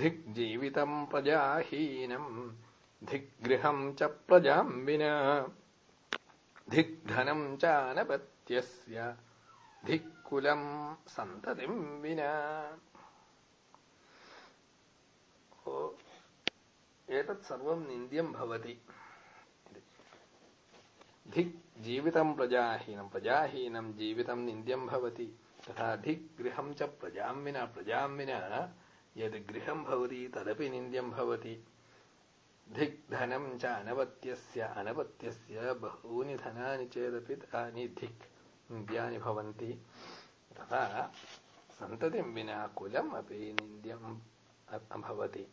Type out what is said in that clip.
धिग्जीवितम् प्रजाहीनम् धिग्गृहम् च प्रजाम् विना। धिग्धनम् चानपत्यस्य धिक्कुलम् सन्ततिम् विना। एतत् सर्वम् निन्द्यम् भवति। धिक् जीवितम् प्रजाहीनम् प्रजाहीनम् जीवितम् निन्द्यम् भवति। तथा धिक् गृहम् च प्रजाम् विना प्रजाम् विना यद् गृहम् भवति तदपि निन्द्यम् भवति। धिक् धनम् च अनवत्यस्य अनवत्यस्य बहूनि धनानि चेदपि तानि धिक् निन्द्यानि भवन्ति। तथा सन्ततिम् विना कुलम् अपि निन्द्यम् भवति